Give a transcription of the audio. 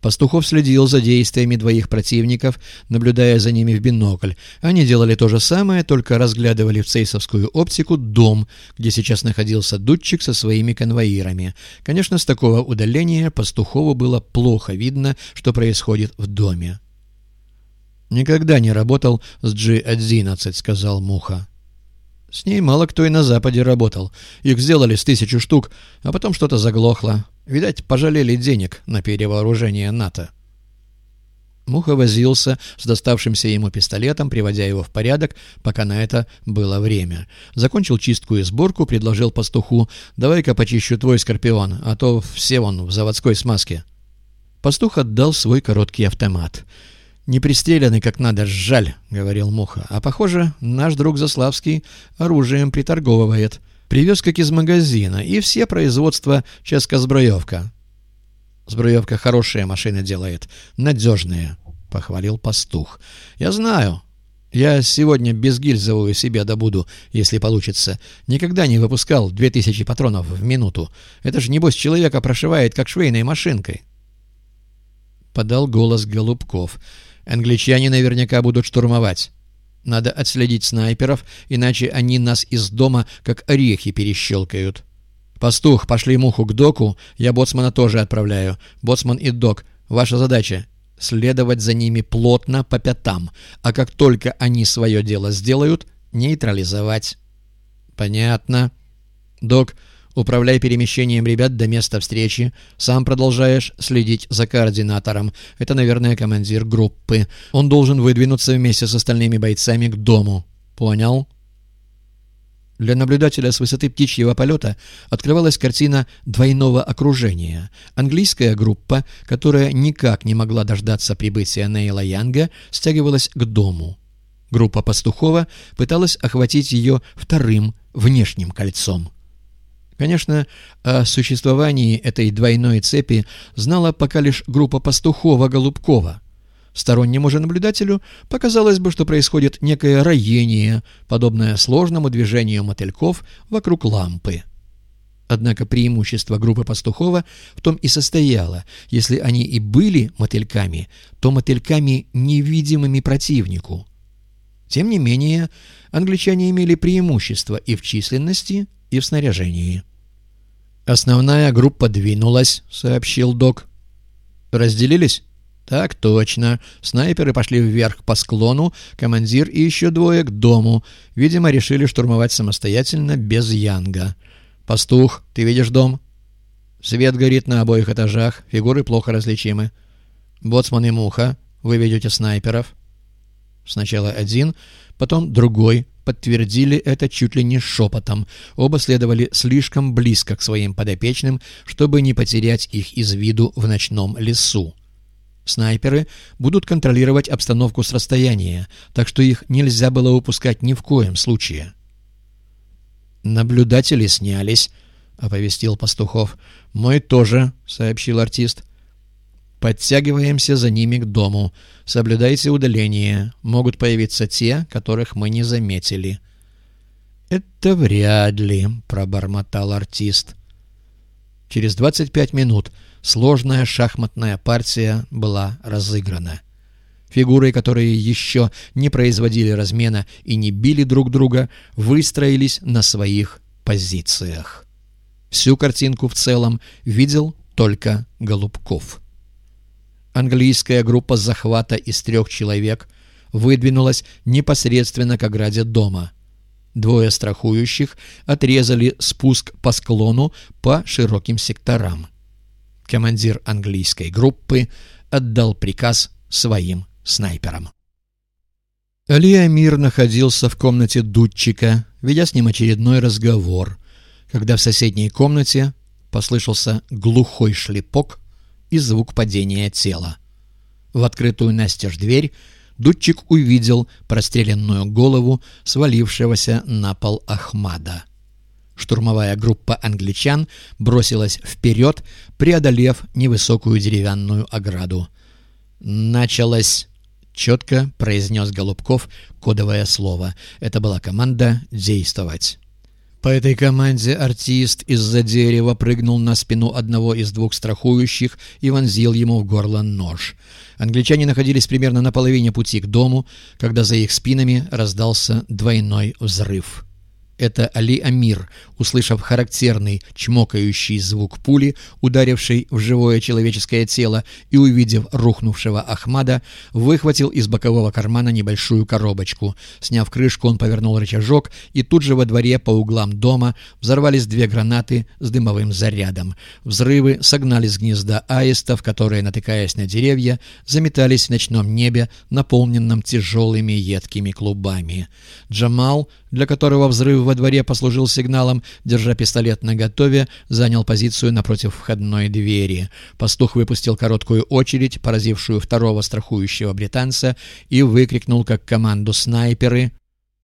Пастухов следил за действиями двоих противников, наблюдая за ними в бинокль. Они делали то же самое, только разглядывали в цейсовскую оптику дом, где сейчас находился дудчик со своими конвоирами. Конечно, с такого удаления Пастухову было плохо видно, что происходит в доме. «Никогда не работал с G-11», — сказал Муха. «С ней мало кто и на Западе работал. Их сделали с тысячу штук, а потом что-то заглохло. Видать, пожалели денег на перевооружение НАТО. Муха возился с доставшимся ему пистолетом, приводя его в порядок, пока на это было время. Закончил чистку и сборку, предложил пастуху «Давай-ка почищу твой скорпион, а то все вон в заводской смазке». Пастух отдал свой короткий автомат. «Не пристреляный как надо, жаль», — говорил Муха. «А похоже, наш друг Заславский оружием приторговывает». Привез как из магазина, и все производства Ческа Зброевка. Хорошие машины делает, надежные, — похвалил пастух. Я знаю. Я сегодня безгильзовую себе добуду, если получится. Никогда не выпускал две тысячи патронов в минуту. Это же, небось, человека прошивает, как швейной машинкой. Подал голос Голубков. Англичане наверняка будут штурмовать. Надо отследить снайперов, иначе они нас из дома как орехи перещелкают. «Пастух, пошли муху к доку, я боцмана тоже отправляю. Боцман и док, ваша задача — следовать за ними плотно по пятам, а как только они свое дело сделают, нейтрализовать». «Понятно. Док, Управляй перемещением ребят до места встречи. Сам продолжаешь следить за координатором. Это, наверное, командир группы. Он должен выдвинуться вместе с остальными бойцами к дому. Понял?» Для наблюдателя с высоты птичьего полета открывалась картина двойного окружения. Английская группа, которая никак не могла дождаться прибытия Нейла Янга, стягивалась к дому. Группа Пастухова пыталась охватить ее вторым внешним кольцом. Конечно, о существовании этой двойной цепи знала пока лишь группа Пастухова-Голубкова. Стороннему же наблюдателю показалось бы, что происходит некое роение, подобное сложному движению мотыльков вокруг лампы. Однако преимущество группы Пастухова в том и состояло, если они и были мотыльками, то мотыльками невидимыми противнику. Тем не менее, англичане имели преимущество и в численности, и в снаряжении. «Основная группа двинулась», — сообщил док. «Разделились?» «Так точно. Снайперы пошли вверх по склону, командир и еще двое к дому. Видимо, решили штурмовать самостоятельно, без Янга. Пастух, ты видишь дом?» «Свет горит на обоих этажах, фигуры плохо различимы. Боцман и Муха, вы ведете снайперов?» Сначала один, потом другой подтвердили это чуть ли не шепотом. Оба следовали слишком близко к своим подопечным, чтобы не потерять их из виду в ночном лесу. Снайперы будут контролировать обстановку с расстояния, так что их нельзя было упускать ни в коем случае. «Наблюдатели снялись», — оповестил Пастухов. «Мой тоже», — сообщил артист. Подтягиваемся за ними к дому. Соблюдайте удаление. Могут появиться те, которых мы не заметили». «Это вряд ли», — пробормотал артист. Через 25 минут сложная шахматная партия была разыграна. Фигуры, которые еще не производили размена и не били друг друга, выстроились на своих позициях. Всю картинку в целом видел только Голубков. Английская группа захвата из трех человек выдвинулась непосредственно к ограде дома. Двое страхующих отрезали спуск по склону по широким секторам. Командир английской группы отдал приказ своим снайперам. Али Амир находился в комнате дудчика, ведя с ним очередной разговор, когда в соседней комнате послышался глухой шлепок и звук падения тела. В открытую настежь дверь Дудчик увидел простреленную голову свалившегося на пол Ахмада. Штурмовая группа англичан бросилась вперед, преодолев невысокую деревянную ограду. «Началось!» — четко произнес Голубков кодовое слово. Это была команда «действовать». По этой команде артист из-за дерева прыгнул на спину одного из двух страхующих и вонзил ему в горло нож. Англичане находились примерно на половине пути к дому, когда за их спинами раздался двойной взрыв. Это Али Амир, услышав характерный чмокающий звук пули, ударившей в живое человеческое тело, и увидев рухнувшего Ахмада, выхватил из бокового кармана небольшую коробочку. Сняв крышку, он повернул рычажок, и тут же во дворе по углам дома взорвались две гранаты с дымовым зарядом. Взрывы согнали с гнезда аистов, которые, натыкаясь на деревья, заметались в ночном небе, наполненном тяжелыми едкими клубами. Джамал, для которого взрыв во дворе послужил сигналом, держа пистолет наготове, занял позицию напротив входной двери. Пастух выпустил короткую очередь, поразившую второго страхующего британца, и выкрикнул как команду снайперы